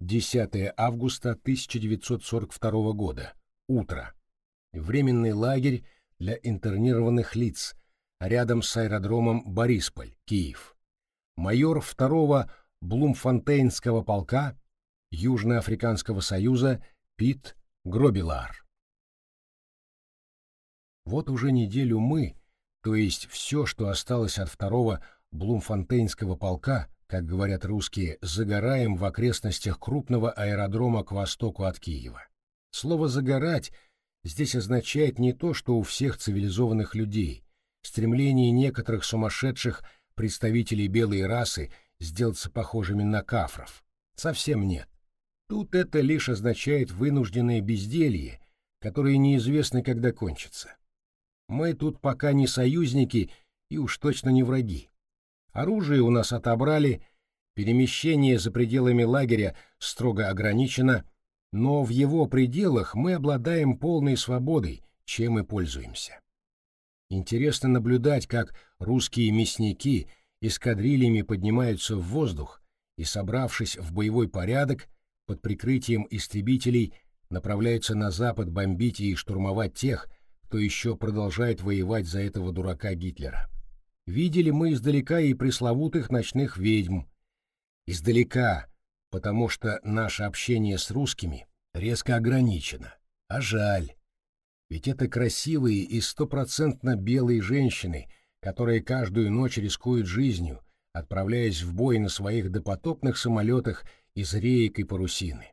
10 августа 1942 года. Утро. Временный лагерь для интернированных лиц рядом с аэродромом Борисполь, Киев. Майор 2-го Блумфонтейнского полка Южноафриканского союза Пит Гробилар. Вот уже неделю мы, то есть все, что осталось от второго Блумфонтейнского полка, как говорят русские, загораем в окрестностях крупного аэродрома к востоку от Киева. Слово «загорать» здесь означает не то, что у всех цивилизованных людей, стремление некоторых сумасшедших представителей белой расы сделаться похожими на кафров. Совсем нет. Тут это лишь означает вынужденное безделье, которое неизвестно, когда кончится. Мы тут пока не союзники и уж точно не враги. Оружие у нас отобрали, перемещение за пределами лагеря строго ограничено, но в его пределах мы обладаем полной свободой, чем и пользуемся. Интересно наблюдать, как русские мясники эскадрильями поднимаются в воздух и, собравшись в боевой порядок, под прикрытием истребителей направляются на запад бомбить и штурмовать тех, кто еще продолжает воевать за этого дурака Гитлера. Видели мы издалека и пресловутых ночных ведьм. Издалека, потому что наше общение с русскими резко ограничено. А жаль. Ведь это красивые и стопроцентно белые женщины, которые каждую ночь рискуют жизнью, отправляясь в бой на своих допотопных самолетах из реек и парусины.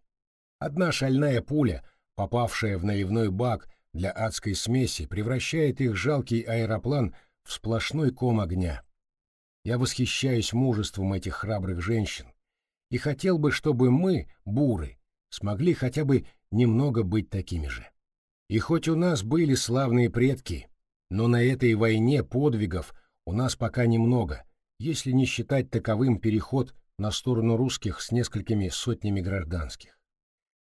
Одна шальная пуля, попавшая в наливной бак для адской смеси, превращает их жалкий аэроплан в сплошной ком огня. Я восхищаюсь мужеством этих храбрых женщин и хотел бы, чтобы мы, буры, смогли хотя бы немного быть такими же. И хоть у нас были славные предки, но на этой войне подвигов у нас пока немного, если не считать таковым переход на сторону русских с несколькими сотнями гражданских.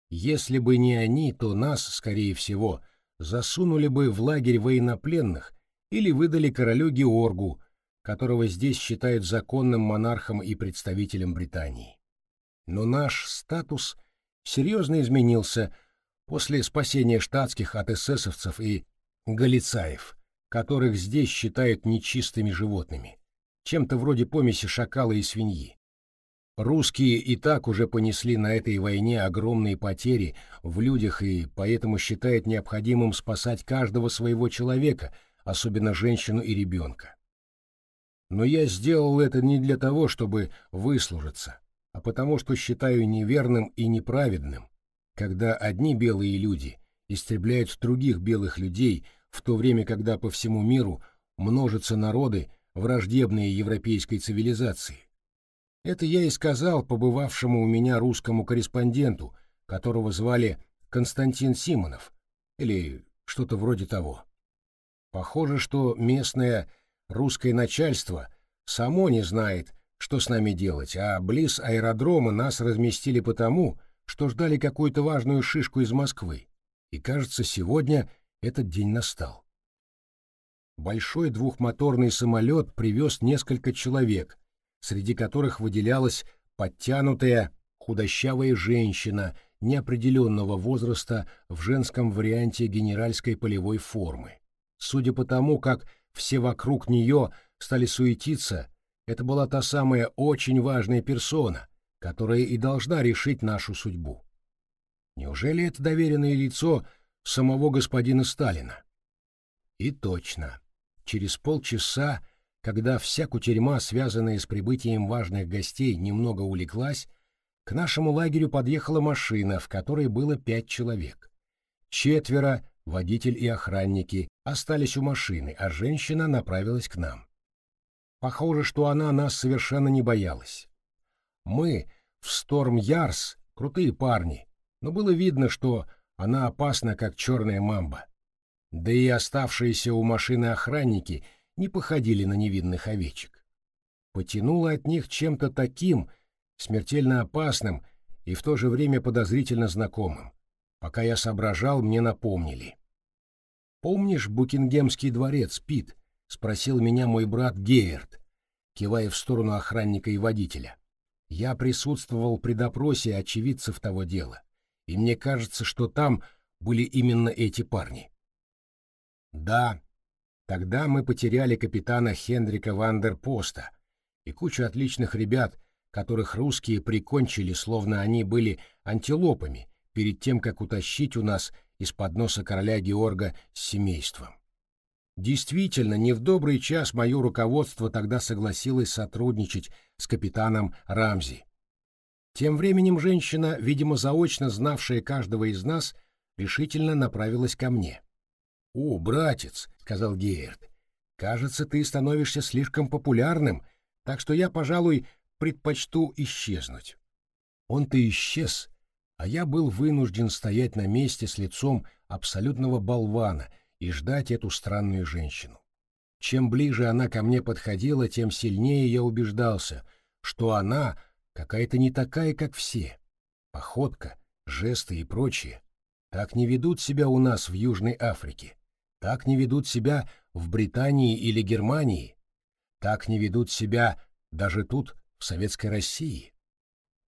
Если бы не они, то нас, скорее всего, засунули бы в лагерь военнопленных или выдали королю Георгу, которого здесь считают законным монархом и представителем Британии. Но наш статус серьезно изменился после спасения штатских от эсэсовцев и галицаев, которых здесь считают нечистыми животными, чем-то вроде помеси шакала и свиньи. Русские и так уже понесли на этой войне огромные потери в людях и поэтому считают необходимым спасать каждого своего человека, особенно женщину и ребенка. Но я сделал это не для того, чтобы выслужиться, а потому что считаю неверным и неправедным, когда одни белые люди истребляют других белых людей, в то время когда по всему миру множатся народы, враждебные европейской цивилизации это я и сказал побывавшему у меня русскому корреспонденту, которого звали Константин Симонов, или что-то вроде того. Похоже, что местное русское начальство само не знает, что с нами делать, а близ аэродрома нас разместили потому, что ждали какую-то важную шишку из Москвы. И, кажется, сегодня этот день настал. Большой двухмоторный самолет привез несколько человек, среди которых выделялась подтянутая, худощавая женщина неопределенного возраста в женском варианте генеральской полевой формы. Судя по тому, как все вокруг нее стали суетиться, это была та самая очень важная персона, которая и должна решить нашу судьбу. Неужели это доверенное лицо самого господина Сталина? И точно. Через полчаса когда вся кутерьма, связанная с прибытием важных гостей, немного улеглась, к нашему лагерю подъехала машина, в которой было пять человек. Четверо, водитель и охранники, остались у машины, а женщина направилась к нам. Похоже, что она нас совершенно не боялась. Мы в Сторм-Ярс крутые парни, но было видно, что она опасна, как черная мамба. Да и оставшиеся у машины охранники — не походили на невинных овечек. Потянуло от них чем-то таким, смертельно опасным и в то же время подозрительно знакомым. Пока я соображал, мне напомнили. «Помнишь Букингемский дворец, Пит?» — спросил меня мой брат Гейерт, кивая в сторону охранника и водителя. Я присутствовал при допросе очевидцев того дела, и мне кажется, что там были именно эти парни. Да, тогда мы потеряли капитана Хендрика Вандерпоста и кучу отличных ребят, которых русские прикончили, словно они были антилопами, перед тем, как утащить у нас из-под носа короля Георга с семейством. Действительно, не в добрый час мое руководство тогда согласилось сотрудничать с капитаном Рамзи. Тем временем женщина, видимо, заочно знавшая каждого из нас, решительно направилась ко мне. «О, братец», — сказал Гейерт, — «кажется, ты становишься слишком популярным, так что я, пожалуй, предпочту исчезнуть». Он-то исчез, а я был вынужден стоять на месте с лицом абсолютного болвана — и ждать эту странную женщину. Чем ближе она ко мне подходила, тем сильнее я убеждался, что она какая-то не такая, как все. Походка, жесты и прочее. Так не ведут себя у нас в Южной Африке. Так не ведут себя в Британии или Германии. Так не ведут себя даже тут, в Советской России.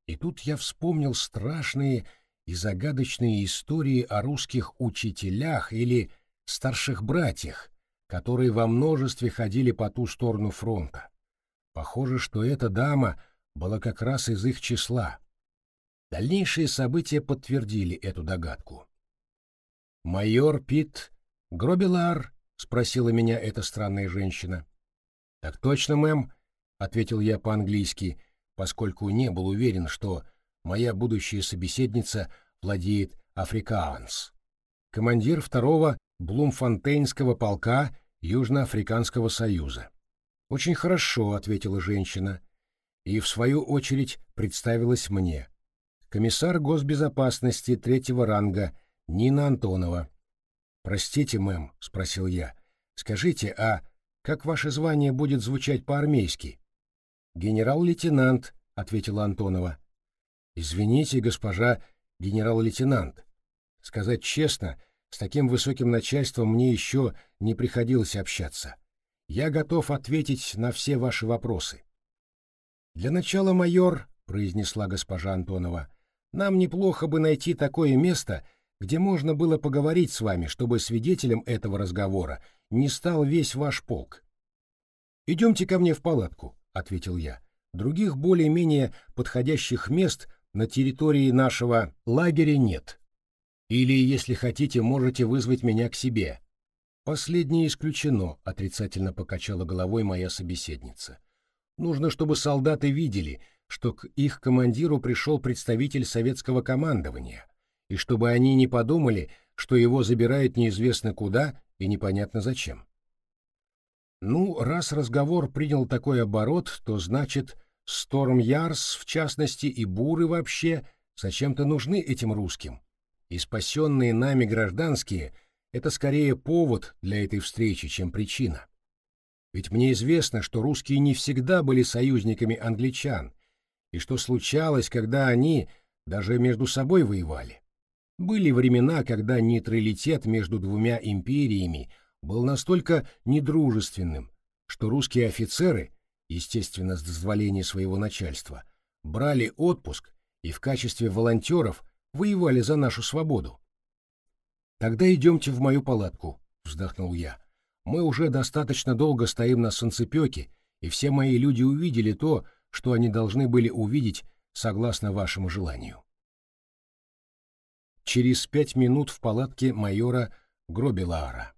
И тут я вспомнил страшные и загадочные истории о русских учителях или старших братьях, которые во множестве ходили по ту сторону фронта. Похоже, что эта дама была как раз из их числа. Дальнейшие события подтвердили эту догадку. «Майор Пит Гробелар?» — спросила меня эта странная женщина. «Так точно, мэм», — ответил я по-английски, поскольку не был уверен, что моя будущая собеседница владеет африкаанс. Командир второго Блумфонтейнского полка Южноафриканского союза. «Очень хорошо», — ответила женщина, и в свою очередь представилась мне. Комиссар госбезопасности третьего ранга Нина Антонова. «Простите, мэм», — спросил я, — «скажите, а как ваше звание будет звучать по-армейски?» «Генерал-лейтенант», — ответила Антонова. «Извините, госпожа генерал-лейтенант. Сказать честно, — с таким высоким начальством мне еще не приходилось общаться. Я готов ответить на все ваши вопросы. Для начала, майор, произнесла госпожа Антонова, нам неплохо бы найти такое место, где можно было поговорить с вами, чтобы свидетелем этого разговора не стал весь ваш полк. Идемте ко мне в палатку, ответил я. Других более-менее подходящих мест на территории нашего лагеря нет. Или, если хотите, можете вызвать меня к себе. Последнее исключено, отрицательно покачала головой моя собеседница. Нужно, чтобы солдаты видели, что к их командиру пришел представитель советского командования, и чтобы они не подумали, что его забирают неизвестно куда и непонятно зачем. Ну, раз разговор принял такой оборот, то значит, Сторм Ярс, в частности, и Буры вообще, зачем-то нужны этим русским и спасенные нами гражданские — это скорее повод для этой встречи, чем причина. Ведь мне известно, что русские не всегда были союзниками англичан, и что случалось, когда они даже между собой воевали. Были времена, когда нейтралитет между двумя империями был настолько недружественным, что русские офицеры, естественно, с дозволения своего начальства, брали отпуск и в качестве волонтеров воевали за нашу свободу. Тогда идемте в мою палатку, вздохнул я. Мы уже достаточно долго стоим на солнцепеке, и все мои люди увидели то, что они должны были увидеть согласно вашему желанию. Через пять минут в палатке майора Гробелаара.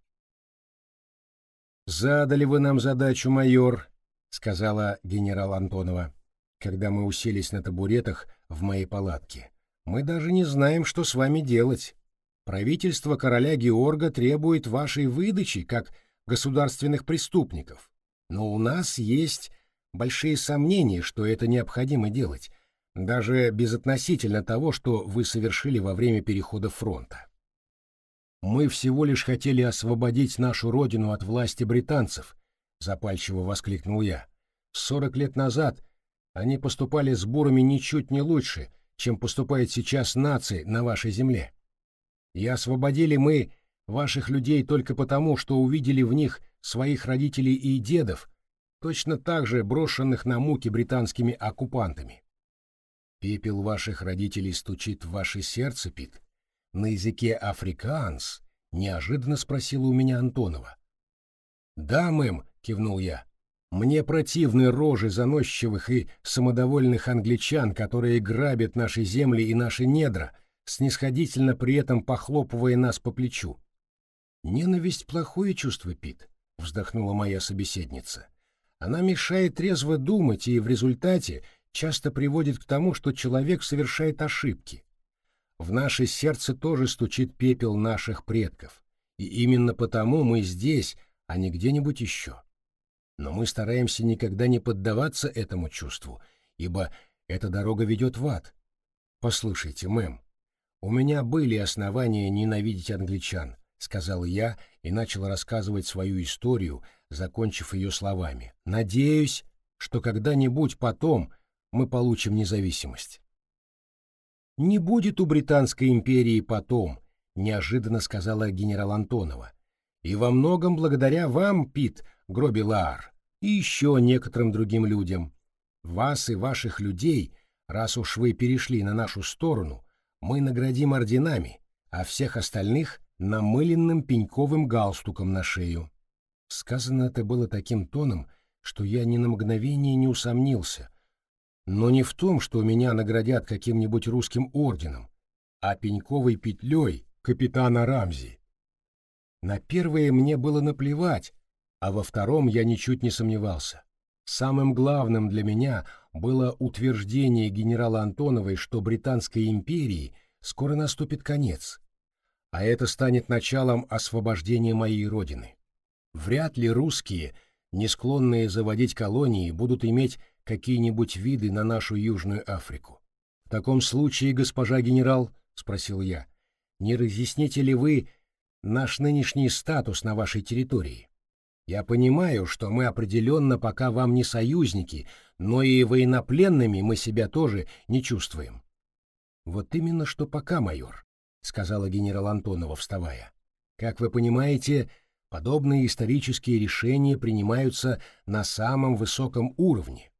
«Задали вы нам задачу, майор», — сказала генерал Антонова, когда мы уселись на табуретах в моей палатке. Мы даже не знаем, что с вами делать. Правительство короля Георга требует вашей выдачи как государственных преступников. Но у нас есть большие сомнения, что это необходимо делать, даже безотносительно того, что вы совершили во время перехода фронта. Мы всего лишь хотели освободить нашу родину от власти британцев, запальчиво воскликнул я. Сорок лет назад они поступали с бурами ничуть не лучше, чем поступает сейчас нации на вашей земле. И освободили мы ваших людей только потому, что увидели в них своих родителей и дедов, точно так же брошенных на муки британскими оккупантами. Пепел ваших родителей стучит в ваше сердце, Пит. На языке африкаанс, неожиданно спросила у меня Антонова. Да, мэм, кивнул я. Мне противны рожи заносчивых и самодовольных англичан, которые грабят наши земли и наши недра, снисходительно при этом похлопывая нас по плечу. Ненависть — плохое чувство, Пит, — вздохнула моя собеседница. Она мешает трезво думать и в результате часто приводит к тому, что человек совершает ошибки. В наше сердце тоже стучит пепел наших предков, и именно потому мы здесь, а не где-нибудь еще. Но мы стараемся никогда не поддаваться этому чувству, ибо эта дорога ведет в ад. Послушайте, мэм, у меня были основания ненавидеть англичан, сказал я и начал рассказывать свою историю, закончив ее словами. Надеюсь, что когда-нибудь потом мы получим независимость. Не будет у Британской империи потом, неожиданно сказала генерал Антонова. И во многом благодаря вам, Пит Гробилар, и еще некоторым другим людям. Вас и ваших людей, раз уж вы перешли на нашу сторону, мы наградим орденами, а всех остальных — намыленным пеньковым галстуком на шею. Сказано это было таким тоном, что я ни на мгновение не усомнился, но не в том, что меня наградят каким-нибудь русским орденом, а пеньковой петлей капитана Рамзи. На первое мне было наплевать, а во втором я ничуть не сомневался. Самым главным для меня было утверждение генерала Антоновой, что Британской империи скоро наступит конец, а это станет началом освобождения моей родины. Вряд ли русские, не склонные заводить колонии, будут иметь какие-нибудь виды на нашу Южную Африку. В таком случае, госпожа генерал, — спросил я, — не разъясните ли вы наш нынешний статус на вашей территории? Я понимаю, что мы определенно пока вам не союзники, но и военнопленными мы себя тоже не чувствуем. Вот именно что пока, майор, — сказала генерал Антонова, вставая. Как вы понимаете, подобные исторические решения принимаются на самом высоком уровне,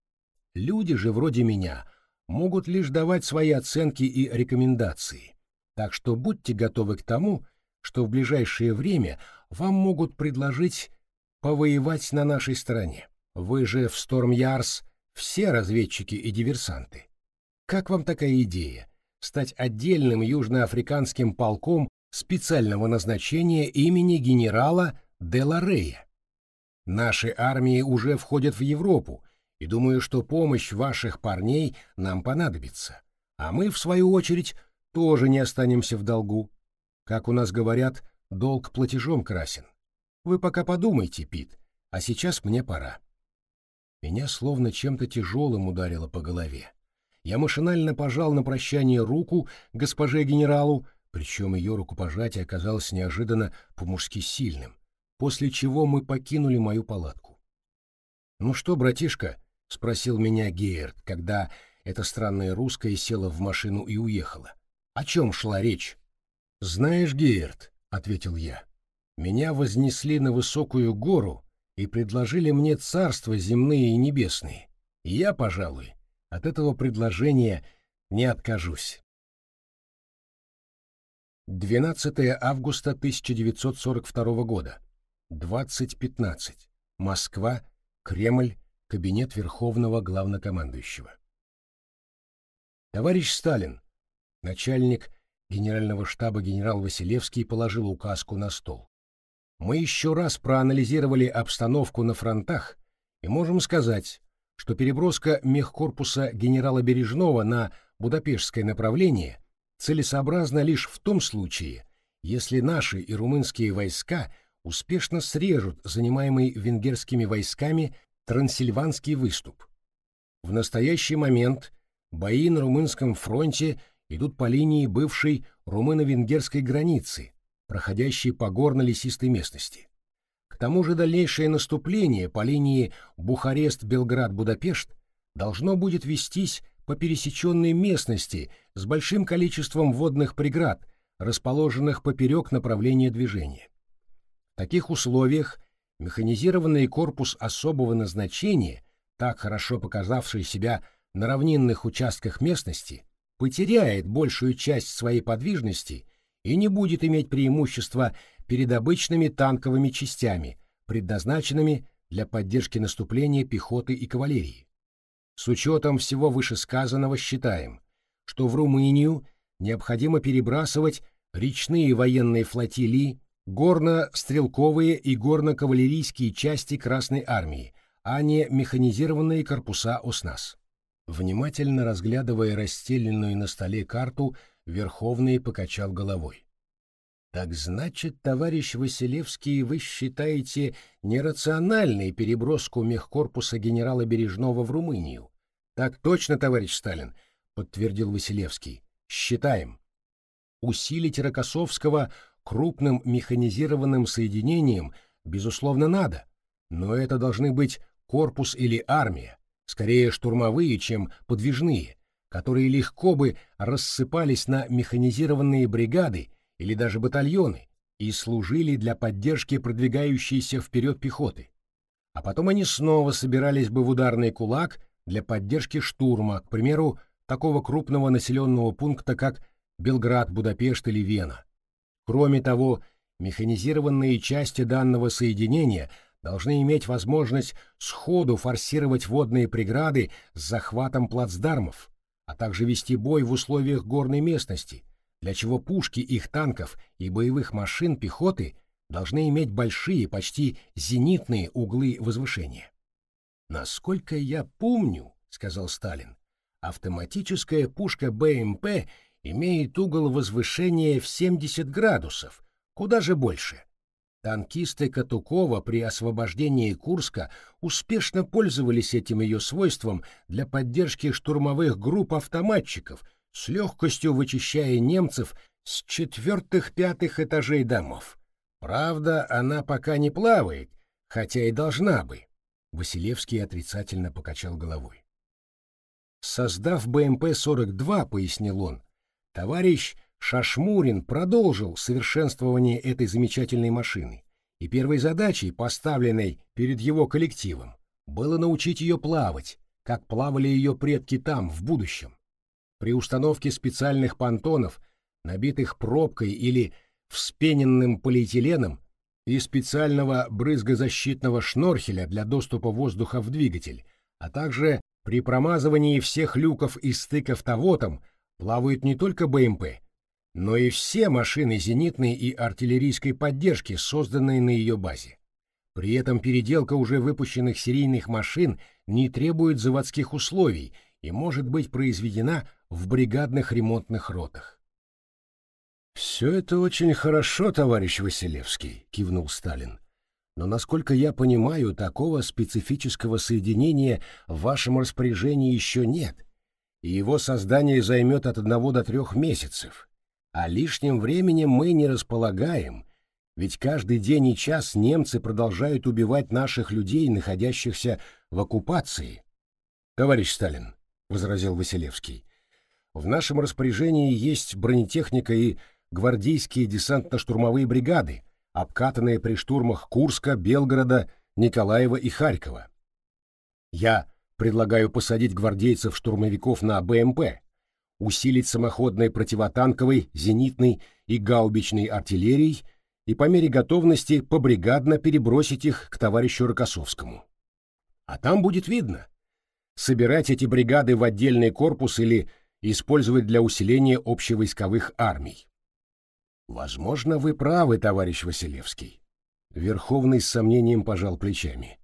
Люди же вроде меня могут лишь давать свои оценки и рекомендации. Так что будьте готовы к тому, что в ближайшее время вам могут предложить повоевать на нашей стороне. Вы же в Storm все разведчики и диверсанты. Как вам такая идея стать отдельным южноафриканским полком специального назначения имени генерала Деларея? Наши армии уже входят в Европу и думаю, что помощь ваших парней нам понадобится. А мы, в свою очередь, тоже не останемся в долгу. Как у нас говорят, долг платежом красен. Вы пока подумайте, Пит, а сейчас мне пора. Меня словно чем-то тяжелым ударило по голове. Я машинально пожал на прощание руку госпоже генералу, причем ее рукопожатие оказалось неожиданно по-мужски сильным, после чего мы покинули мою палатку. «Ну что, братишка, — спросил меня Гейерт, когда эта странная русская села в машину и уехала. «О чем шла речь?» «Знаешь, Гейерт», — ответил я, — «меня вознесли на высокую гору и предложили мне царства земные и небесные. Я, пожалуй, от этого предложения не откажусь». 12 августа 1942 года. 20.15. Москва, Кремль, Кабинет Верховного Главнокомандующего. Товарищ Сталин, начальник Генерального штаба генерал Василевский положил указку на стол. Мы еще раз проанализировали обстановку на фронтах и можем сказать, что переброска мехкорпуса генерала Бережного на Будапештское направление целесообразна лишь в том случае, если наши и румынские войска успешно срежут занимаемый венгерскими войсками Трансильванский выступ. В настоящий момент бои на румынском фронте идут по линии бывшей румыно-венгерской границы, проходящей по горно-лесистой местности. К тому же дальнейшее наступление по линии Бухарест-Белград-Будапешт должно будет вестись по пересеченной местности с большим количеством водных преград, расположенных поперек направления движения. В таких условиях Механизированный корпус особого назначения, так хорошо показавший себя на равнинных участках местности потеряет большую часть своей подвижности и не будет иметь преимущества перед обычными танковыми частями, предназначенными для поддержки наступления пехоты и кавалерии. С учетом всего вышесказанного считаем, что в Румынию необходимо перебрасывать речные военные флотилии, горно-стрелковые и горно-кавалерийские части Красной Армии, а не механизированные корпуса ОСНАС. Внимательно разглядывая расстеленную на столе карту, Верховный покачал головой. «Так значит, товарищ Василевский, вы считаете нерациональной переброску мехкорпуса генерала Бережного в Румынию?» «Так точно, товарищ Сталин», — подтвердил Василевский. «Считаем. Усилить Рокоссовского крупным механизированным соединением, безусловно, надо, но это должны быть корпус или армия, скорее штурмовые, чем подвижные, которые легко бы рассыпались на механизированные бригады или даже батальоны и служили для поддержки продвигающейся вперед пехоты. А потом они снова собирались бы в ударный кулак для поддержки штурма, к примеру, такого крупного населенного пункта, как Белград, Будапешт или Вена. Кроме того, механизированные части данного соединения должны иметь возможность сходу форсировать водные преграды с захватом плацдармов, а также вести бой в условиях горной местности, для чего пушки их танков и боевых машин пехоты должны иметь большие, почти зенитные углы возвышения. «Насколько я помню, — сказал Сталин, — автоматическая пушка БМП имеет угол возвышения в 70 градусов, куда же больше. Танкисты Катукова при освобождении Курска успешно пользовались этим ее свойством для поддержки штурмовых групп автоматчиков, с легкостью вычищая немцев с четвертых-пятых этажей домов. Правда, она пока не плавает, хотя и должна бы. Василевский отрицательно покачал головой. Создав БМП-42, пояснил он, Товарищ Шашмурин продолжил совершенствование этой замечательной машины, и первой задачей, поставленной перед его коллективом, было научить ее плавать, как плавали ее предки там, в будущем. При установке специальных понтонов, набитых пробкой или вспененным полиэтиленом, и специального брызгозащитного шнорхеля для доступа воздуха в двигатель, а также при промазывании всех люков и стыков тавотом плавают не только БМП, но и все машины зенитной и артиллерийской поддержки, созданные на ее базе. При этом переделка уже выпущенных серийных машин не требует заводских условий и может быть произведена в бригадных ремонтных ротах. «Все это очень хорошо, товарищ Василевский», — кивнул Сталин. «Но, насколько я понимаю, такого специфического соединения в вашем распоряжении еще нет его создание займет от одного до трех месяцев. А лишним временем мы не располагаем, ведь каждый день и час немцы продолжают убивать наших людей, находящихся в оккупации. Товарищ Сталин, — возразил Василевский, — в нашем распоряжении есть бронетехника и гвардейские десантно-штурмовые бригады, обкатанные при штурмах Курска, Белгорода, Николаева и Харькова. Я Предлагаю посадить гвардейцев-штурмовиков на БМП, усилить самоходной противотанковой, зенитной и гаубичной артиллерией и по мере готовности побригадно перебросить их к товарищу Рокоссовскому. А там будет видно. Собирать эти бригады в отдельный корпус или использовать для усиления общевойсковых армий. Возможно, вы правы, товарищ Василевский. Верховный с сомнением пожал плечами.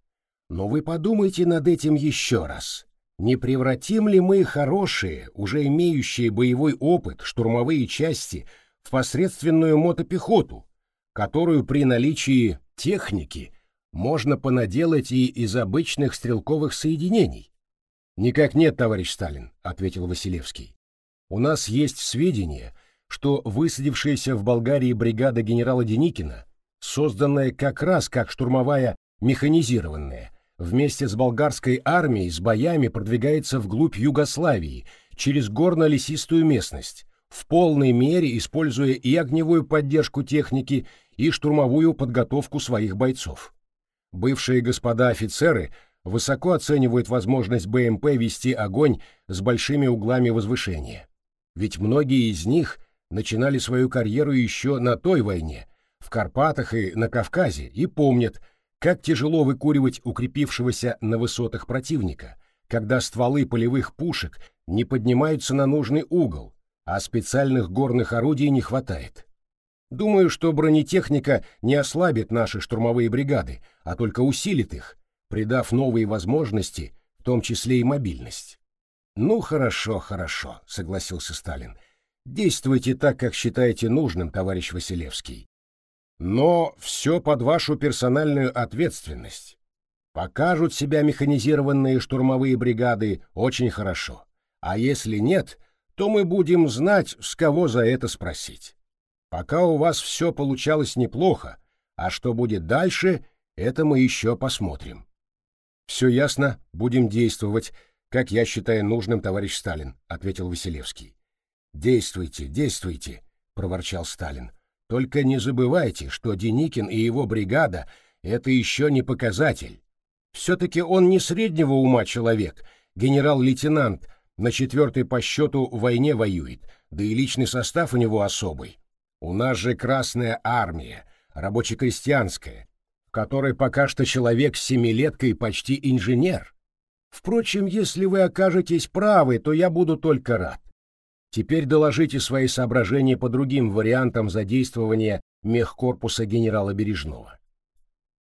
Но вы подумайте над этим еще раз. Не превратим ли мы хорошие, уже имеющие боевой опыт, штурмовые части в посредственную мотопехоту, которую при наличии техники можно понаделать и из обычных стрелковых соединений? Никак нет, товарищ Сталин, ответил Василевский. У нас есть сведения, что высадившаяся в Болгарии бригада генерала Деникина, созданная как раз как штурмовая механизированная, вместе с болгарской армией с боями продвигается вглубь Югославии, через горно-лесистую местность, в полной мере используя и огневую поддержку техники, и штурмовую подготовку своих бойцов. Бывшие господа офицеры высоко оценивают возможность БМП вести огонь с большими углами возвышения. Ведь многие из них начинали свою карьеру еще на той войне, в Карпатах и на Кавказе, и помнят, как тяжело выкуривать укрепившегося на высотах противника, когда стволы полевых пушек не поднимаются на нужный угол, а специальных горных орудий не хватает. Думаю, что бронетехника не ослабит наши штурмовые бригады, а только усилит их, придав новые возможности, в том числе и мобильность. «Ну, хорошо, хорошо», — согласился Сталин. «Действуйте так, как считаете нужным, товарищ Василевский. Но все под вашу персональную ответственность. Покажут себя механизированные штурмовые бригады очень хорошо. А если нет, то мы будем знать, с кого за это спросить. Пока у вас все получалось неплохо, а что будет дальше, это мы еще посмотрим. Все ясно, будем действовать, как я считаю нужным, товарищ Сталин, ответил Василевский. Действуйте, действуйте, проворчал Сталин. Только не забывайте, что Деникин и его бригада — это еще не показатель. Все-таки он не среднего ума человек, генерал-лейтенант, на четвертой по счету войне воюет, да и личный состав у него особый. У нас же Красная Армия, рабоче-крестьянская, в которой пока что человек с семилеткой почти инженер. Впрочем, если вы окажетесь правы, то я буду только рад. Теперь доложите свои соображения по другим вариантам задействования мехкорпуса генерала Бережного.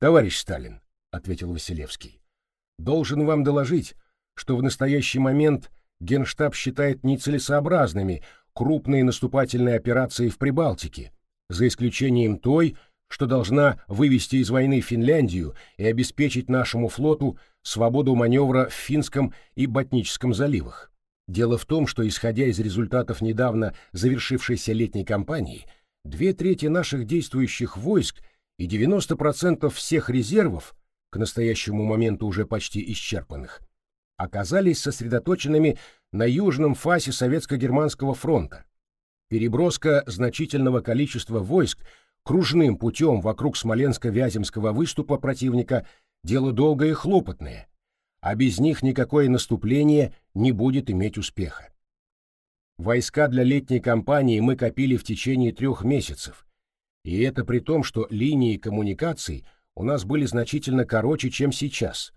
Товарищ Сталин, ответил Василевский, должен вам доложить, что в настоящий момент Генштаб считает нецелесообразными крупные наступательные операции в Прибалтике, за исключением той, что должна вывести из войны Финляндию и обеспечить нашему флоту свободу маневра в Финском и Ботническом заливах. Дело в том, что, исходя из результатов недавно завершившейся летней кампании, две трети наших действующих войск и 90% всех резервов, к настоящему моменту уже почти исчерпанных, оказались сосредоточенными на южном фасе Советско-Германского фронта. Переброска значительного количества войск кружным путем вокруг Смоленско-Вяземского выступа противника – дело долгое и хлопотное, а без них никакое наступление не будет иметь успеха. Войска для летней кампании мы копили в течение трех месяцев, и это при том, что линии коммуникаций у нас были значительно короче, чем сейчас.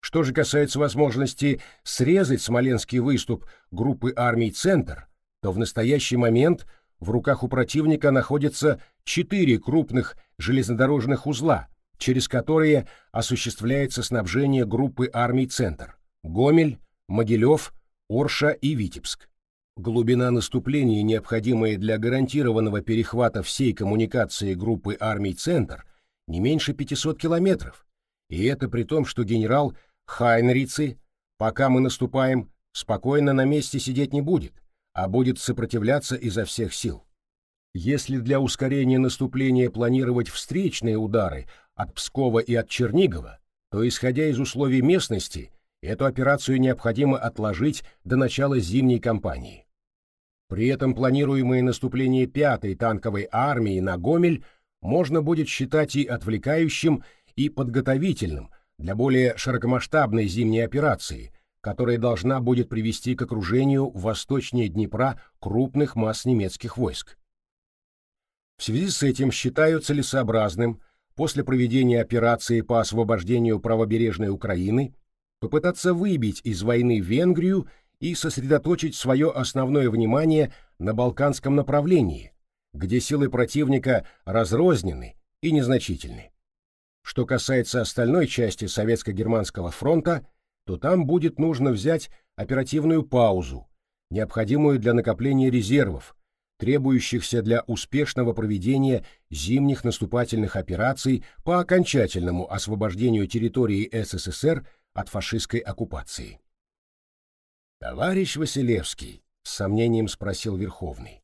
Что же касается возможности срезать Смоленский выступ группы армий «Центр», то в настоящий момент в руках у противника находятся четыре крупных железнодорожных узла, через которые осуществляется снабжение группы армий «Центр» — Гомель, Могилев, Орша и Витебск. Глубина наступления, необходимая для гарантированного перехвата всей коммуникации группы армий «Центр», не меньше 500 километров, и это при том, что генерал Хайнрицы, пока мы наступаем, спокойно на месте сидеть не будет, а будет сопротивляться изо всех сил. Если для ускорения наступления планировать встречные удары от Пскова и от Чернигова, то, исходя из условий местности, эту операцию необходимо отложить до начала зимней кампании. При этом планируемое наступление пятой танковой армии на Гомель можно будет считать и отвлекающим, и подготовительным для более широкомасштабной зимней операции, которая должна будет привести к окружению восточнее Днепра крупных масс немецких войск. В связи с этим считаю целесообразным после проведения операции по освобождению правобережной Украины попытаться выбить из войны Венгрию и сосредоточить свое основное внимание на Балканском направлении, где силы противника разрознены и незначительны. Что касается остальной части Советско-Германского фронта, то там будет нужно взять оперативную паузу, необходимую для накопления резервов, требующихся для успешного проведения зимних наступательных операций по окончательному освобождению территории СССР от фашистской оккупации. «Товарищ Василевский», — с сомнением спросил Верховный,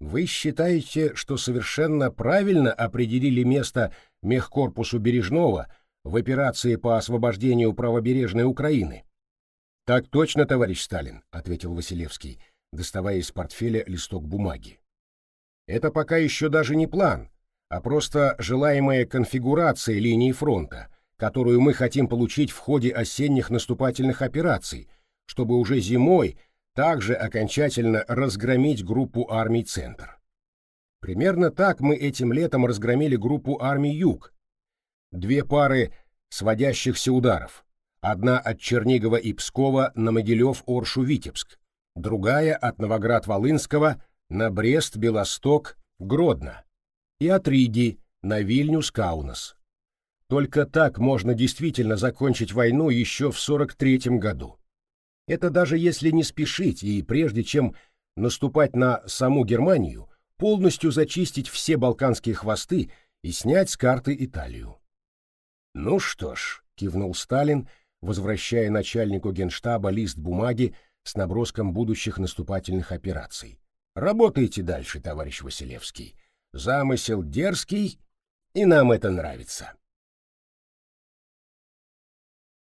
«вы считаете, что совершенно правильно определили место мехкорпусу Бережного в операции по освобождению правобережной Украины?» «Так точно, товарищ Сталин», — ответил Василевский, — доставая из портфеля листок бумаги. Это пока еще даже не план, а просто желаемая конфигурация линии фронта, которую мы хотим получить в ходе осенних наступательных операций, чтобы уже зимой также окончательно разгромить группу армий «Центр». Примерно так мы этим летом разгромили группу армий «Юг». Две пары сводящихся ударов. Одна от Чернигова и Пскова на Могилев-Оршу-Витебск, другая от Новоград-Волынского на Брест-Белосток-Гродно и от Риги на Вильнюс-Каунас. Только так можно действительно закончить войну еще в 43 году. Это даже если не спешить и прежде чем наступать на саму Германию, полностью зачистить все балканские хвосты и снять с карты Италию. «Ну что ж», — кивнул Сталин, возвращая начальнику генштаба лист бумаги с наброском будущих наступательных операций. «Работайте дальше, товарищ Василевский. Замысел дерзкий, и нам это нравится».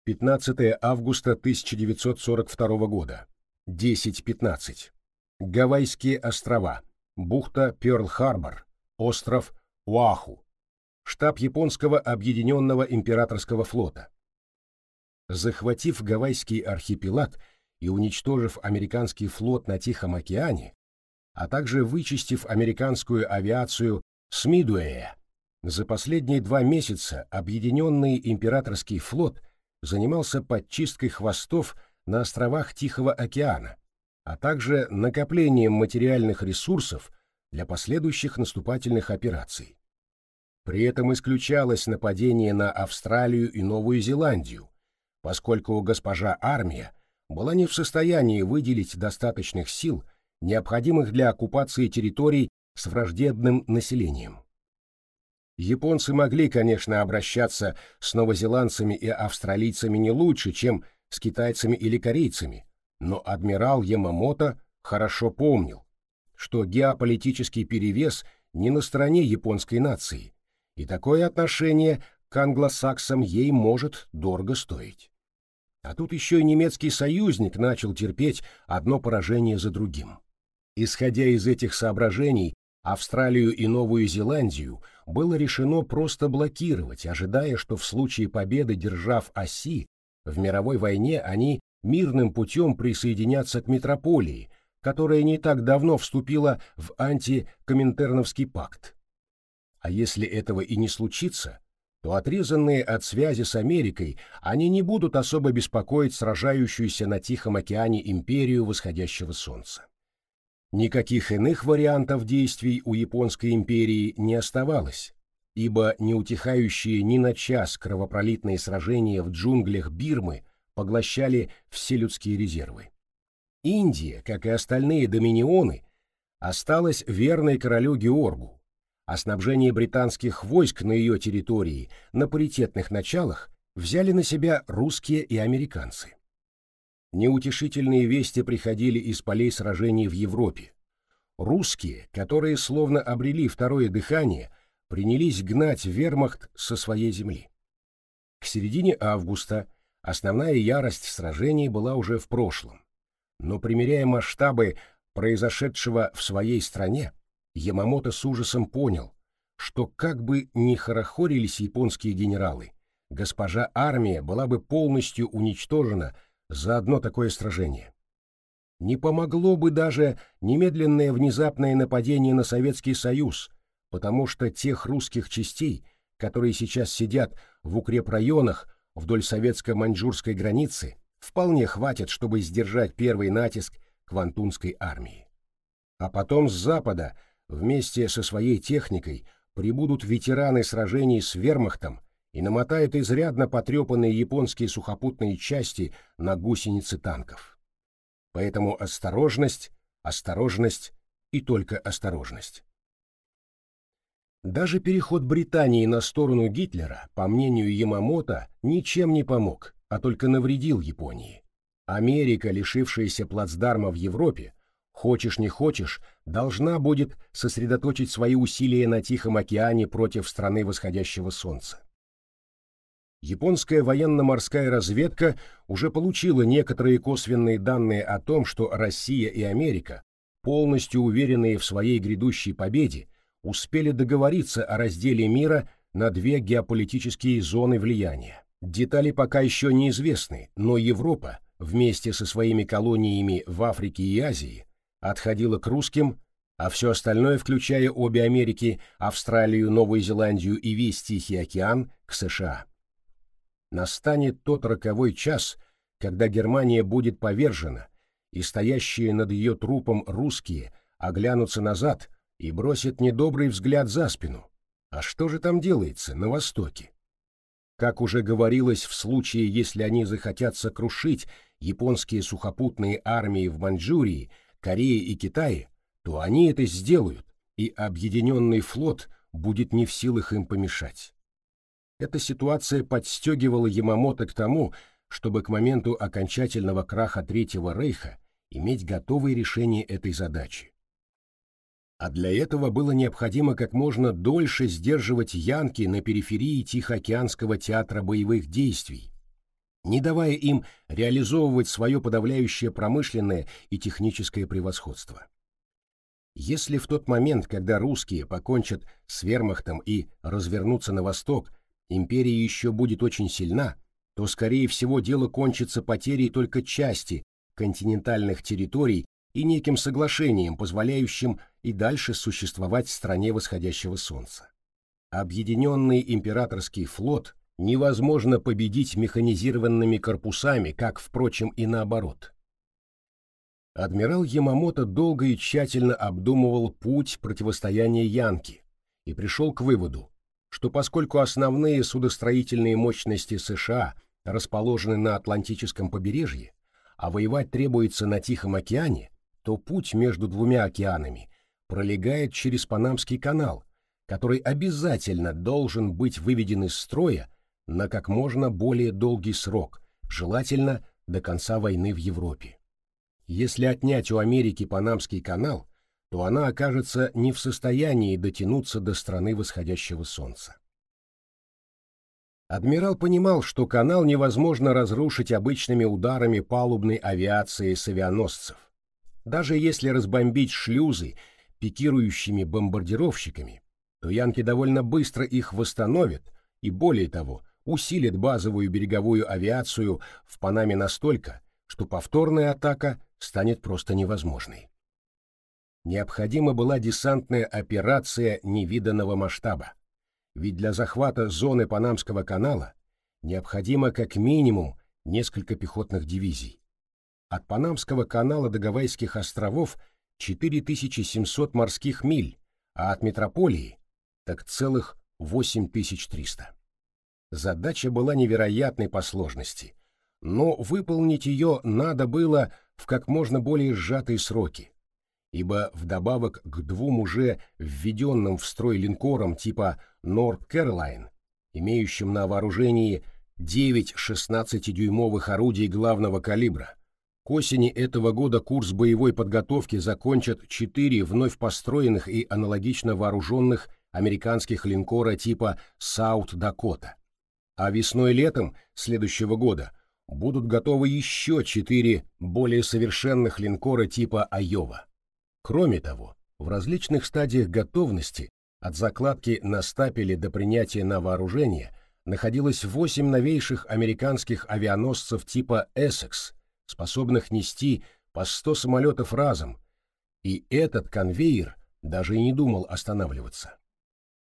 15 августа 1942 года. 10.15. Гавайские острова. Бухта Пёрл-Харбор. Остров Уаху. Штаб японского объединенного императорского флота. Захватив Гавайский архипелаг и уничтожив американский флот на Тихом океане, а также вычистив американскую авиацию с Мидуэя, за последние два месяца объединенный императорский флот – занимался подчисткой хвостов на островах Тихого океана, а также накоплением материальных ресурсов для последующих наступательных операций. При этом исключалось нападение на Австралию и Новую Зеландию, поскольку госпожа армия была не в состоянии выделить достаточных сил, необходимых для оккупации территорий с враждебным населением. Японцы могли, конечно, обращаться с новозеландцами и австралийцами не лучше, чем с китайцами или корейцами, но адмирал Ямамото хорошо помнил, что геополитический перевес не на стороне японской нации, и такое отношение к англосаксам ей может дорого стоить. А тут еще и немецкий союзник начал терпеть одно поражение за другим. Исходя из этих соображений, Австралию и Новую Зеландию было решено просто блокировать, ожидая, что в случае победы держав оси, в мировой войне они мирным путем присоединятся к метрополии, которая не так давно вступила в антикоминтерновский пакт. А если этого и не случится, то отрезанные от связи с Америкой, они не будут особо беспокоить сражающуюся на Тихом океане империю восходящего солнца. Никаких иных вариантов действий у Японской империи не оставалось, ибо неутихающие ни на час кровопролитные сражения в джунглях Бирмы поглощали все людские резервы. Индия, как и остальные доминионы, осталась верной королю Георгу, а снабжение британских войск на ее территории на паритетных началах взяли на себя русские и американцы. Неутешительные вести приходили из полей сражений в Европе. Русские, которые словно обрели второе дыхание, принялись гнать вермахт со своей земли. К середине августа основная ярость сражений была уже в прошлом. Но примеряя масштабы произошедшего в своей стране, Ямамото с ужасом понял, что как бы ни хорохорились японские генералы, госпожа армия была бы полностью уничтожена за одно такое сражение. Не помогло бы даже немедленное внезапное нападение на Советский Союз, потому что тех русских частей, которые сейчас сидят в укрепрайонах вдоль советско-маньчжурской границы, вполне хватит, чтобы сдержать первый натиск Квантунской армии. А потом с запада вместе со своей техникой прибудут ветераны сражений с вермахтом и намотают изрядно потрепанные японские сухопутные части на гусеницы танков. Поэтому осторожность, осторожность и только осторожность. Даже переход Британии на сторону Гитлера, по мнению Ямамото, ничем не помог, а только навредил Японии. Америка, лишившаяся плацдарма в Европе, хочешь не хочешь, должна будет сосредоточить свои усилия на Тихом океане против страны восходящего солнца японская военно-морская разведка уже получила некоторые косвенные данные о том, что Россия и Америка, полностью уверенные в своей грядущей победе, успели договориться о разделе мира на две геополитические зоны влияния. Детали пока еще неизвестны, но Европа, вместе со своими колониями в Африке и Азии, отходила к русским, а все остальное, включая обе Америки, Австралию, Новую Зеландию и весь Тихий океан, к США. Настанет тот роковой час, когда Германия будет повержена, и стоящие над ее трупом русские оглянутся назад и бросят недобрый взгляд за спину. А что же там делается на Востоке? Как уже говорилось, в случае, если они захотят сокрушить японские сухопутные армии в Маньчжурии, Корее и Китае, то они это сделают, и объединенный флот будет не в силах им помешать. Эта ситуация подстегивала Ямамото к тому, чтобы к моменту окончательного краха Третьего Рейха иметь готовое решение этой задачи. А для этого было необходимо как можно дольше сдерживать янки на периферии Тихоокеанского театра боевых действий, не давая им реализовывать свое подавляющее промышленное и техническое превосходство. Если в тот момент, когда русские покончат с вермахтом и развернутся на восток, империя еще будет очень сильна, то, скорее всего, дело кончится потерей только части континентальных территорий и неким соглашением, позволяющим и дальше существовать в стране восходящего солнца. Объединенный императорский флот невозможно победить механизированными корпусами, как, впрочем, и наоборот. Адмирал Ямамото долго и тщательно обдумывал путь противостояния Янки и пришел к выводу, что поскольку основные судостроительные мощности США расположены на Атлантическом побережье, а воевать требуется на Тихом океане, то путь между двумя океанами пролегает через Панамский канал, который обязательно должен быть выведен из строя на как можно более долгий срок, желательно до конца войны в Европе. Если отнять у Америки Панамский канал, то она окажется не в состоянии дотянуться до страны восходящего солнца. Адмирал понимал, что канал невозможно разрушить обычными ударами палубной авиации с авианосцев. Даже если разбомбить шлюзы пикирующими бомбардировщиками, то янки довольно быстро их восстановят и, более того, усилят базовую береговую авиацию в Панаме настолько, что повторная атака станет просто невозможной. Необходима была десантная операция невиданного масштаба, ведь для захвата зоны Панамского канала необходимо как минимум несколько пехотных дивизий. От Панамского канала до Гавайских островов 4700 морских миль, а от метрополии так целых 8300. Задача была невероятной по сложности, но выполнить ее надо было в как можно более сжатые сроки, ибо вдобавок к двум уже введенным в строй линкорам типа Норт Кэролайн, имеющим на вооружении 9 16-дюймовых орудий главного калибра, к осени этого года курс боевой подготовки закончат четыре вновь построенных и аналогично вооруженных американских линкора типа Саут-Дакота. А весной-летом следующего года будут готовы еще четыре более совершенных линкора типа Айова. Кроме того, в различных стадиях готовности от закладки на стапеле до принятия на вооружение находилось восемь новейших американских авианосцев типа «Эссекс», способных нести по 100 самолетов разом, и этот конвейер даже и не думал останавливаться.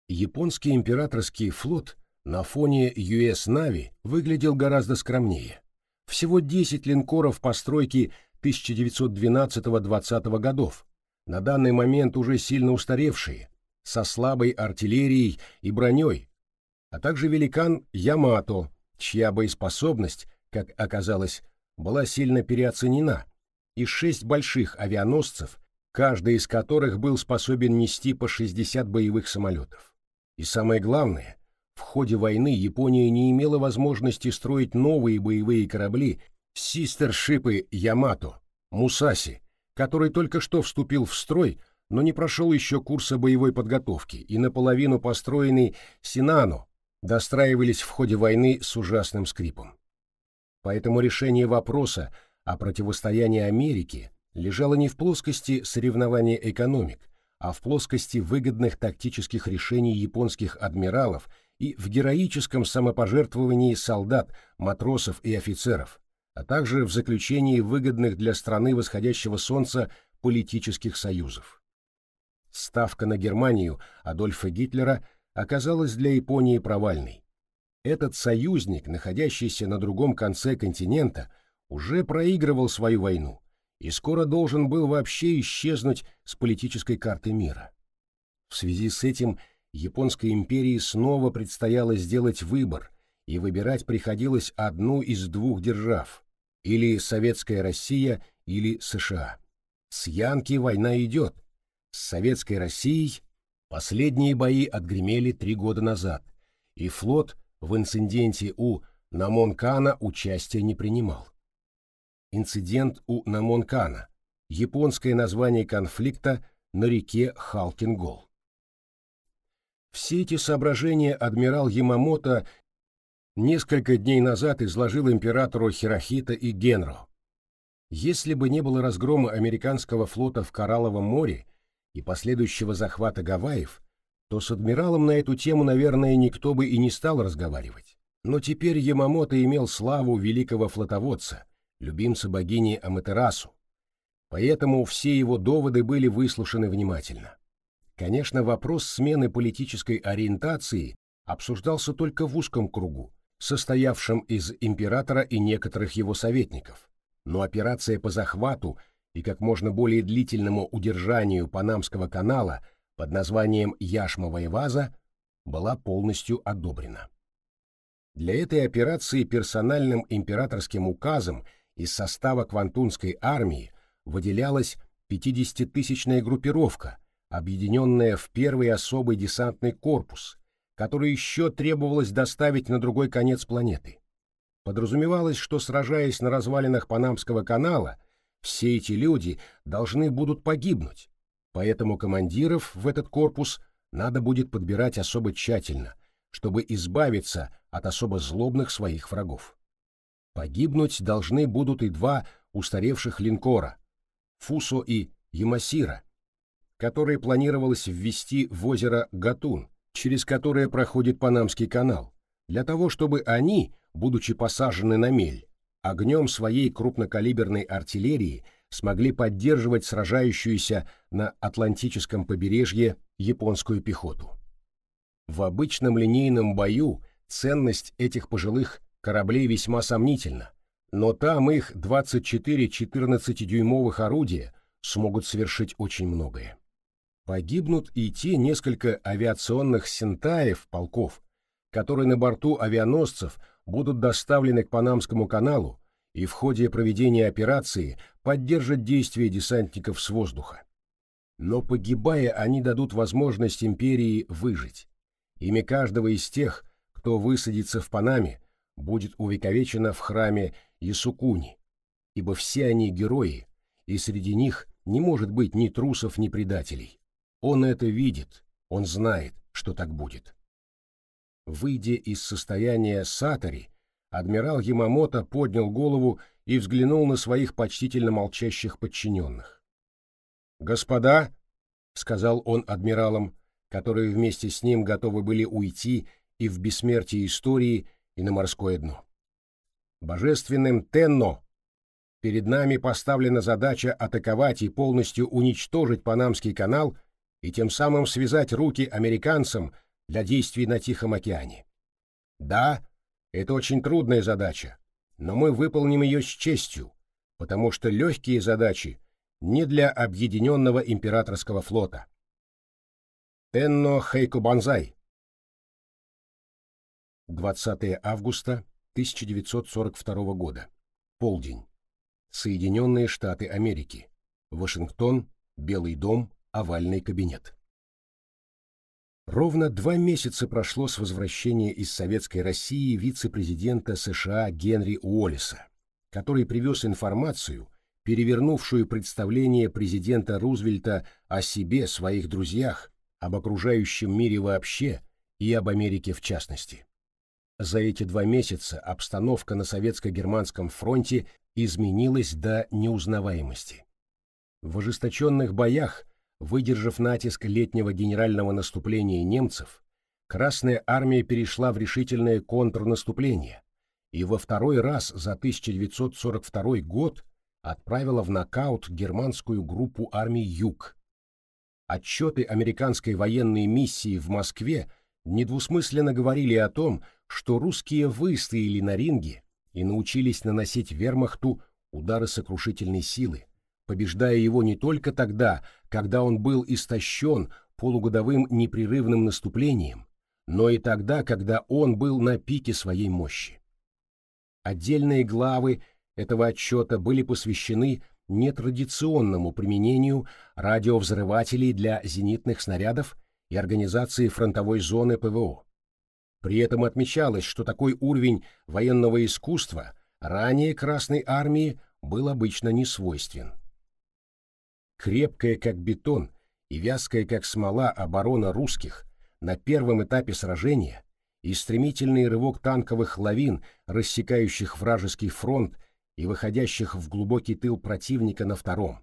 Японский императорский флот на фоне US Navy выглядел гораздо скромнее. Всего 10 линкоров постройки 1912-20 годов, на данный момент уже сильно устаревшие, со слабой артиллерией и броней, а также великан Ямато, чья боеспособность, как оказалось, была сильно переоценена, и шесть больших авианосцев, каждый из которых был способен нести по 60 боевых самолетов. И самое главное, в ходе войны Япония не имела возможности строить новые боевые корабли систершипы Ямато, Мусаси, который только что вступил в строй, но не прошел еще курса боевой подготовки, и наполовину построенный Синано достраивались в ходе войны с ужасным скрипом. Поэтому решение вопроса о противостоянии Америки лежало не в плоскости соревнования экономик, а в плоскости выгодных тактических решений японских адмиралов и в героическом самопожертвовании солдат, матросов и офицеров, а также в заключении выгодных для страны восходящего солнца политических союзов. Ставка на Германию Адольфа Гитлера оказалась для Японии провальной. Этот союзник, находящийся на другом конце континента, уже проигрывал свою войну и скоро должен был вообще исчезнуть с политической карты мира. В связи с этим Японской империи снова предстояло сделать выбор, и выбирать приходилось одну из двух держав – или Советская Россия, или США. С Янки война идет. С Советской Россией последние бои отгремели три года назад, и флот в инциденте у Намонкана участия не принимал. Инцидент у Намонкана – японское название конфликта на реке Халкингол. Все эти соображения адмирал Ямамото несколько дней назад изложил императору Хирохита и Генро. Если бы не было разгрома американского флота в Коралловом море и последующего захвата Гавайев, то с адмиралом на эту тему, наверное, никто бы и не стал разговаривать. Но теперь Ямамото имел славу великого флотоводца, любимца богини Аматерасу, поэтому все его доводы были выслушаны внимательно. Конечно, вопрос смены политической ориентации обсуждался только в узком кругу, состоявшем из императора и некоторых его советников, но операция по захвату и как можно более длительному удержанию Панамского канала под названием Яшмовая ваза была полностью одобрена. Для этой операции персональным императорским указом из состава Квантунской армии выделялась 50-тысячная группировка, объединенная в первый особый десантный корпус, который еще требовалось доставить на другой конец планеты. Подразумевалось, что сражаясь на развалинах Панамского канала, все эти люди должны будут погибнуть, поэтому командиров в этот корпус надо будет подбирать особо тщательно, чтобы избавиться от особо злобных своих врагов. Погибнуть должны будут и два устаревших линкора — Фусо и Ямасира, которые планировалось ввести в озеро Гатун, через которое проходит Панамский канал, для того, чтобы они, будучи посажены на мель, огнем своей крупнокалиберной артиллерии смогли поддерживать сражающуюся на Атлантическом побережье японскую пехоту. В обычном линейном бою ценность этих пожилых кораблей весьма сомнительна, но там их 24 14-дюймовых орудия смогут совершить очень многое. Погибнут и те несколько авиационных синтаев полков, которые на борту авианосцев будут доставлены к Панамскому каналу и в ходе проведения операции поддержат действия десантников с воздуха. Но погибая, они дадут возможность империи выжить. Имя каждого из тех, кто высадится в Панаме, будет увековечено в храме Ясукуни, ибо все они герои, и среди них не может быть ни трусов, ни предателей. Он это видит, он знает, что так будет. Выйдя из состояния сатари, адмирал Ямамото поднял голову и взглянул на своих почтительно молчащих подчиненных. «Господа», — сказал он адмиралам, которые вместе с ним готовы были уйти и в бессмертие истории, и на морское дно. Божественным Тенно перед нами поставлена задача атаковать и полностью уничтожить Панамский канал и тем самым связать руки американцам для действий на Тихом океане. Да, это очень трудная задача, но мы выполним ее с честью, потому что легкие задачи не для объединенного императорского флота. Тенно Хейко Банзай 20 августа 1942 года. Полдень. Соединенные Штаты Америки. Вашингтон, Белый дом, овальный кабинет. Ровно два месяца прошло с возвращения из Советской России вице-президента США Генри Уоллеса, который привез информацию, перевернувшую представление президента Рузвельта о себе, своих друзьях, об окружающем мире вообще и об Америке в частности. За эти два месяца обстановка на советско-германском фронте изменилась до неузнаваемости. В ожесточенных боях, выдержав натиск летнего генерального наступления немцев, Красная армия перешла в решительное контрнаступление и во второй раз за 1942 год отправила в нокаут германскую группу армий Юг. Отчеты американской военной миссии в Москве недвусмысленно говорили о том, что русские выстояли на ринге и научились наносить вермахту удары сокрушительной силы, побеждая его не только тогда, когда он был истощен полугодовым непрерывным наступлением, но и тогда, когда он был на пике своей мощи. Отдельные главы этого отчета были посвящены нетрадиционному применению радиовзрывателей для зенитных снарядов и организации фронтовой зоны ПВО. При этом отмечалось, что такой уровень военного искусства ранее Красной Армии был обычно не свойствен. Крепкая как бетон и вязкая как смола оборона русских на первом этапе сражения и стремительный рывок танковых лавин, рассекающих вражеский фронт и выходящих в глубокий тыл противника на втором.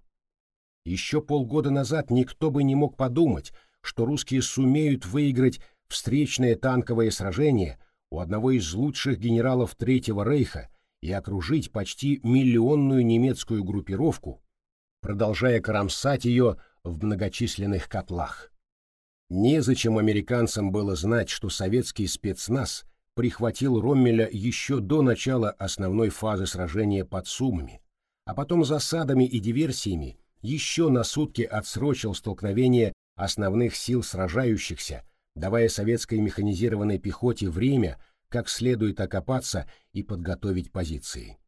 Еще полгода назад никто бы не мог подумать, что русские сумеют выиграть встречное танковое сражение у одного из лучших генералов Третьего Рейха и окружить почти миллионную немецкую группировку, продолжая кромсать ее в многочисленных котлах. Незачем американцам было знать, что советский спецназ прихватил Роммеля еще до начала основной фазы сражения под Сумами, а потом засадами и диверсиями еще на сутки отсрочил столкновение основных сил сражающихся, давая советской механизированной пехоте время как следует окопаться и подготовить позиции.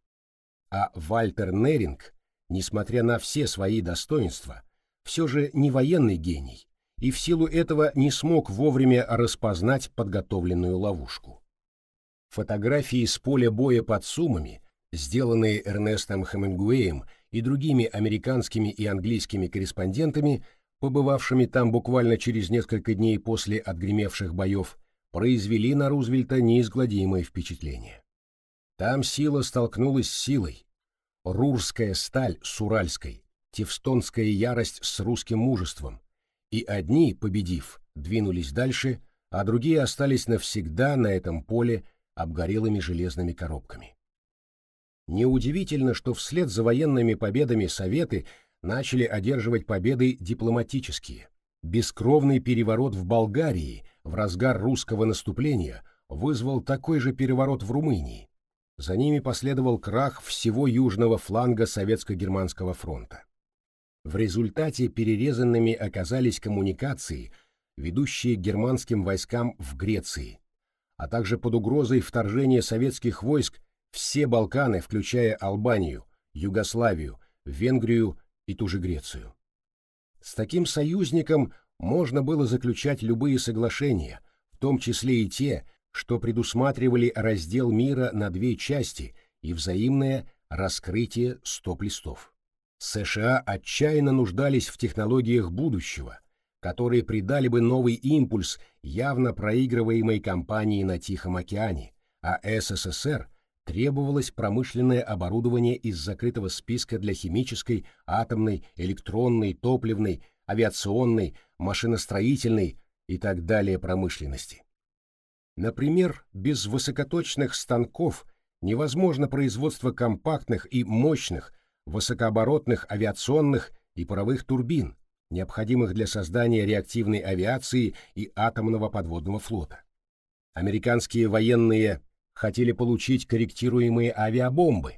А Вальтер Неринг, несмотря на все свои достоинства, все же не военный гений, и в силу этого не смог вовремя распознать подготовленную ловушку. Фотографии с поля боя под Сумами, сделанные Эрнестом Хемингуэем и другими американскими и английскими корреспондентами, побывавшими там буквально через несколько дней после отгремевших боев, произвели на Рузвельта неизгладимое впечатление. Там сила столкнулась с силой. Рурская сталь с уральской, тевстонская ярость с русским мужеством, и одни, победив, двинулись дальше, а другие остались навсегда на этом поле обгорелыми железными коробками. Неудивительно, что вслед за военными победами Советы начали одерживать победы дипломатические. Бескровный переворот в Болгарии в разгар русского наступления вызвал такой же переворот в Румынии. За ними последовал крах всего южного фланга Советско-Германского фронта. В результате перерезанными оказались коммуникации, ведущие к германским войскам в Греции, а также под угрозой вторжения советских войск все Балканы, включая Албанию, Югославию, Венгрию и ту же Грецию. С таким союзником можно было заключать любые соглашения, в том числе и те, что предусматривали раздел мира на две части и взаимное раскрытие стоп-листов. США отчаянно нуждались в технологиях будущего, которые придали бы новый импульс явно проигрываемой кампании на Тихом океане, а СССР требовалось промышленное оборудование из закрытого списка для химической, атомной, электронной, топливной, авиационной, машиностроительной и так далее промышленности. Например, без высокоточных станков невозможно производство компактных и мощных высокооборотных авиационных и паровых турбин, необходимых для создания реактивной авиации и атомного подводного флота. Американские военные хотели получить корректируемые авиабомбы,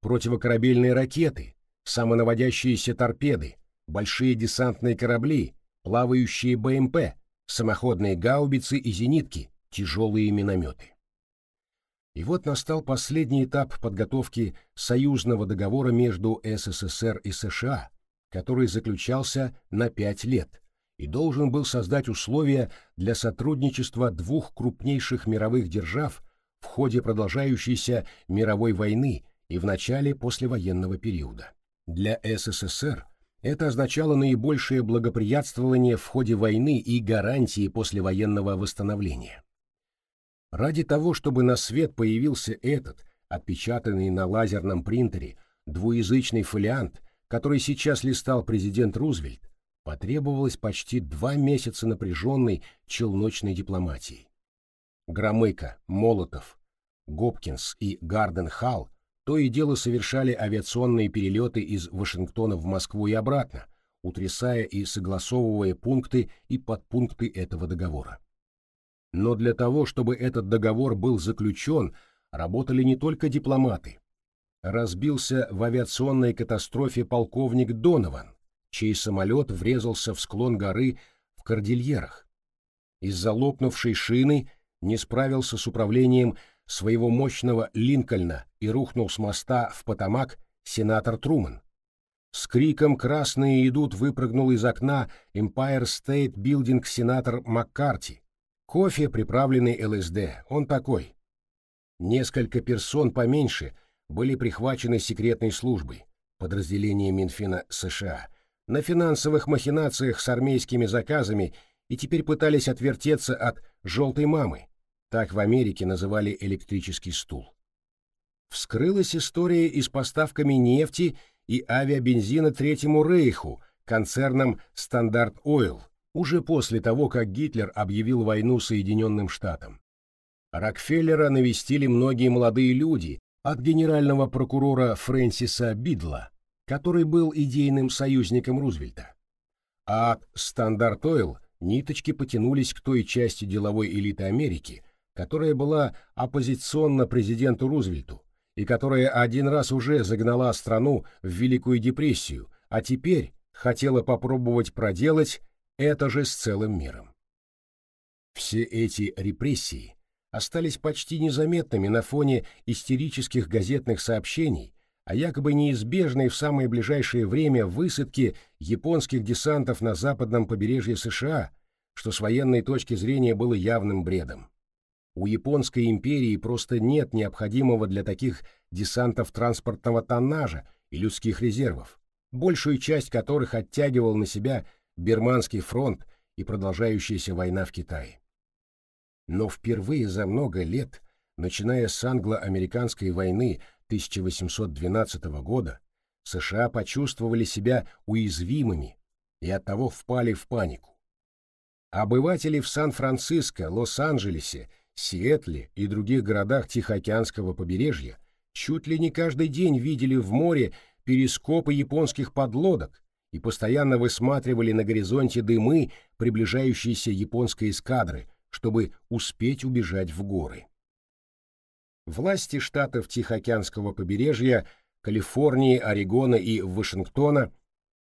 противокорабельные ракеты, самонаводящиеся торпеды, большие десантные корабли, плавающие БМП, самоходные гаубицы и зенитки, тяжелые минометы. И вот настал последний этап подготовки союзного договора между СССР и США, который заключался на пять лет и должен был создать условия для сотрудничества двух крупнейших мировых держав в ходе продолжающейся мировой войны и в начале послевоенного периода. Для СССР это означало наибольшее благоприятствование в ходе войны и гарантии послевоенного восстановления. Ради того, чтобы на свет появился этот, отпечатанный на лазерном принтере, двуязычный фолиант, который сейчас листал президент Рузвельт, потребовалось почти два месяца напряженной челночной дипломатии. Громыко, Молотов, Гопкинс и Гарден-Халл то и дело совершали авиационные перелеты из Вашингтона в Москву и обратно, утрясая и согласовывая пункты и подпункты этого договора. Но для того, чтобы этот договор был заключен, работали не только дипломаты. Разбился в авиационной катастрофе полковник Донован, чей самолет врезался в склон горы в Кордильерах. Из-за лопнувшей шины не справился с управлением своего мощного Линкольна и рухнул с моста в Потамак сенатор Труман. С криком «Красные идут!» выпрыгнул из окна Empire State Building сенатор Маккарти. Кофе, приправленный ЛСД, он такой. Несколько персон поменьше были прихвачены секретной службой, подразделением Минфина США, на финансовых махинациях с армейскими заказами и теперь пытались отвертеться от «желтой мамы», так в Америке называли электрический стул. Вскрылась история и с поставками нефти и авиабензина Третьему Рейху концерном Стандарт Ойл уже после того, как Гитлер объявил войну Соединенным Штатам. Рокфеллера навестили многие молодые люди, от генерального прокурора Фрэнсиса Бидла, который был идейным союзником Рузвельта. А от Стандарт Ойл ниточки потянулись к той части деловой элиты Америки, которая была оппозиционна президенту Рузвельту и которая один раз уже загнала страну в Великую депрессию, а теперь хотела попробовать проделать это же с целым миром. Все эти репрессии остались почти незаметными на фоне истерических газетных сообщений о якобы неизбежной в самое ближайшее время высадке японских десантов на западном побережье США, что с военной точки зрения было явным бредом. У Японской империи просто нет необходимого для таких десантов транспортного тоннажа и людских резервов, большую часть которых оттягивал на себя Бирманский фронт и продолжающаяся война в Китае. Но впервые за много лет, начиная с англо-американской войны 1812 года, США почувствовали себя уязвимыми и оттого впали в панику. Обыватели в Сан-Франциско, Лос-Анджелесе Сиэтле и других городах Тихоокеанского побережья чуть ли не каждый день видели в море перископы японских подлодок и постоянно высматривали на горизонте дымы приближающейся японской эскадры, чтобы успеть убежать в горы. Власти штатов Тихоокеанского побережья, Калифорнии, Орегона и Вашингтона,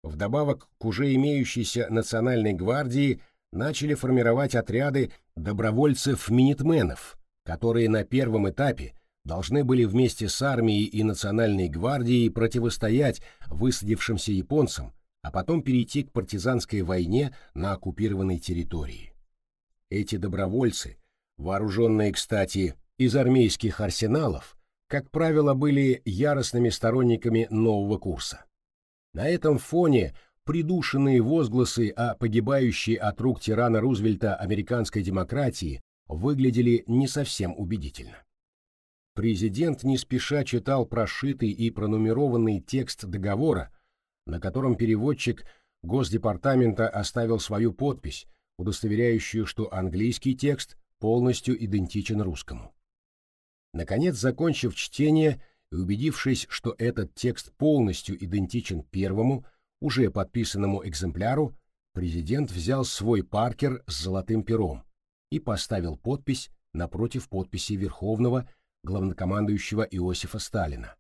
вдобавок к уже имеющейся Национальной гвардии, начали формировать отряды добровольцев-минитменов, которые на первом этапе должны были вместе с армией и национальной гвардией противостоять высадившимся японцам, а потом перейти к партизанской войне на оккупированной территории. Эти добровольцы, вооруженные, кстати, из армейских арсеналов, как правило, были яростными сторонниками нового курса. На этом фоне придушенные возгласы о погибающей от рук тирана Рузвельта американской демократии выглядели не совсем убедительно. Президент не спеша читал прошитый и пронумерованный текст договора, на котором переводчик Госдепартамента оставил свою подпись, удостоверяющую, что английский текст полностью идентичен русскому. Наконец, закончив чтение и убедившись, что этот текст полностью идентичен первому, уже подписанному экземпляру, президент взял свой паркер с золотым пером и поставил подпись напротив подписи Верховного главнокомандующего Иосифа Сталина,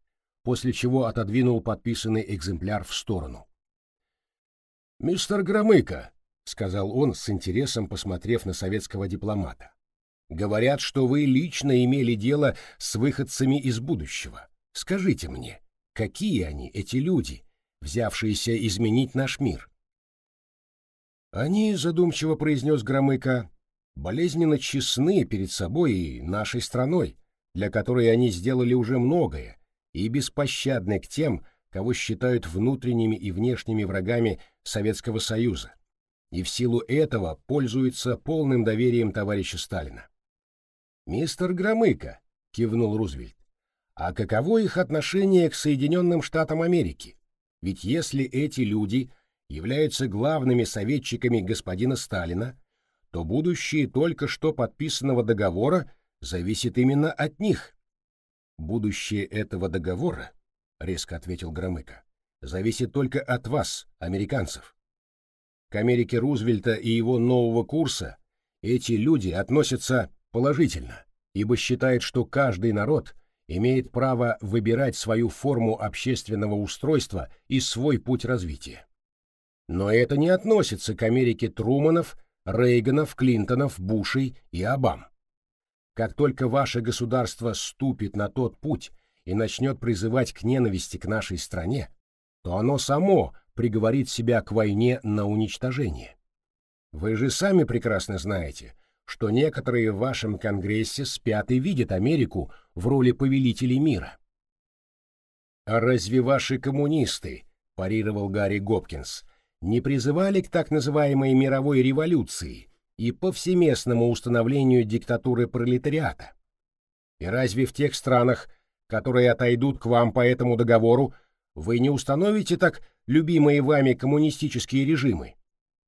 после чего отодвинул подписанный экземпляр в сторону. «Мистер Громыко», — сказал он с интересом, посмотрев на советского дипломата, — «говорят, что вы лично имели дело с выходцами из будущего. Скажите мне, какие они, эти люди, взявшиеся изменить наш мир. Они, задумчиво произнес Громыко, болезненно честны перед собой и нашей страной, для которой они сделали уже многое, и беспощадны к тем, кого считают внутренними и внешними врагами Советского Союза, и в силу этого пользуются полным доверием товарища Сталина. «Мистер Громыко», — кивнул Рузвельт, — «а каково их отношение к Соединенным Штатам Америки? Ведь если эти люди являются главными советчиками господина Сталина, то будущее только что подписанного договора зависит именно от них. Будущее этого договора, резко ответил Громыко, зависит только от вас, американцев. К Америке Рузвельта и его нового курса эти люди относятся положительно, ибо считают, что каждый народ имеет право выбирать свою форму общественного устройства и свой путь развития. Но это не относится к Америке Труманов, Рейганов, Клинтонов, Бушей и Обам. Как только ваше государство ступит на тот путь и начнет призывать к ненависти к нашей стране, то оно само приговорит себя к войне на уничтожение. Вы же сами прекрасно знаете, что некоторые в вашем Конгрессе спят и видят Америку в роли повелителей мира. «А разве ваши коммунисты, — парировал Гарри Гопкинс, — не призывали к так называемой мировой революции и повсеместному установлению диктатуры пролетариата? И разве в тех странах, которые отойдут к вам по этому договору, вы не установите так любимые вами коммунистические режимы?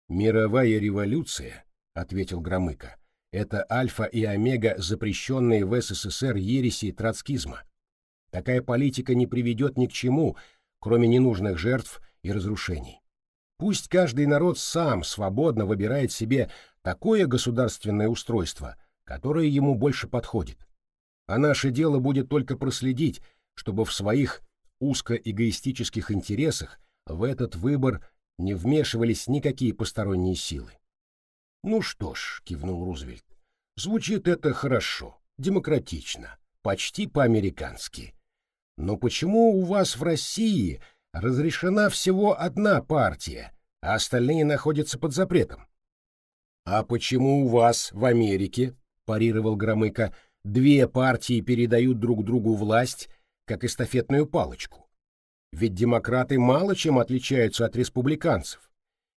Мировая революция, — ответил Громыко, — это альфа и омега, запрещенные в СССР ереси троцкизма. Такая политика не приведет ни к чему, кроме ненужных жертв и разрушений. Пусть каждый народ сам свободно выбирает себе такое государственное устройство, которое ему больше подходит. А наше дело будет только проследить, чтобы в своих узкоэгоистических интересах в этот выбор не вмешивались никакие посторонние силы. «Ну что ж», — кивнул Рузвельт, — «звучит это хорошо, демократично, почти по-американски. Но почему у вас в России разрешена всего одна партия, а остальные находятся под запретом?» «А почему у вас в Америке, — парировал Громыко, — две партии передают друг другу власть, как эстафетную палочку? Ведь демократы мало чем отличаются от республиканцев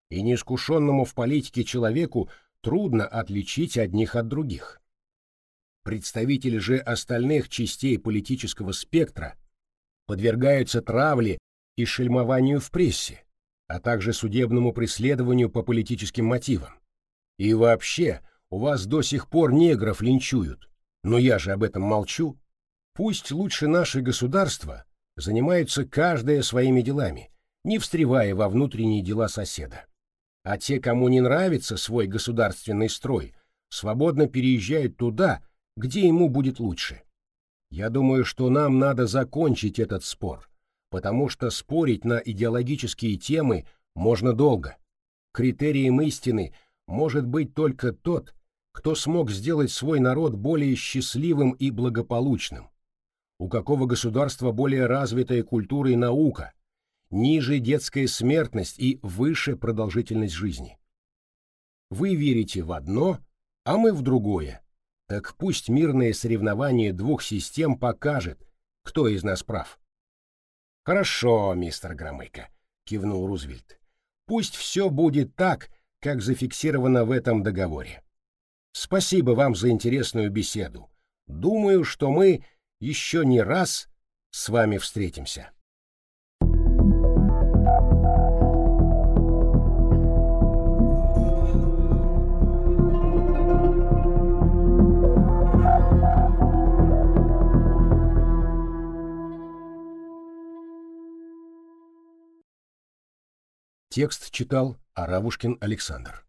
и неискушенному в политике человеку трудно отличить одних от других. Представители же остальных частей политического спектра подвергаются травле и шельмованию в прессе, а также судебному преследованию по политическим мотивам. И вообще, у вас до сих пор негров линчуют, но я же об этом молчу. Пусть лучше наши государства занимаются каждое своими делами, не встревая во внутренние дела соседа а те, кому не нравится свой государственный строй, свободно переезжают туда, где ему будет лучше. Я думаю, что нам надо закончить этот спор, потому что спорить на идеологические темы можно долго. Критерием истины может быть только тот, кто смог сделать свой народ более счастливым и благополучным. У какого государства более развитая культура и наука, ниже детская смертность и выше продолжительность жизни. Вы верите в одно, а мы в другое. Так пусть мирное соревнование двух систем покажет, кто из нас прав. Хорошо, мистер Громыко, кивнул Рузвельт. Пусть все будет так, как зафиксировано в этом договоре. Спасибо вам за интересную беседу. Думаю, что мы еще не раз с вами встретимся. Текст читал Аравушкин Александр.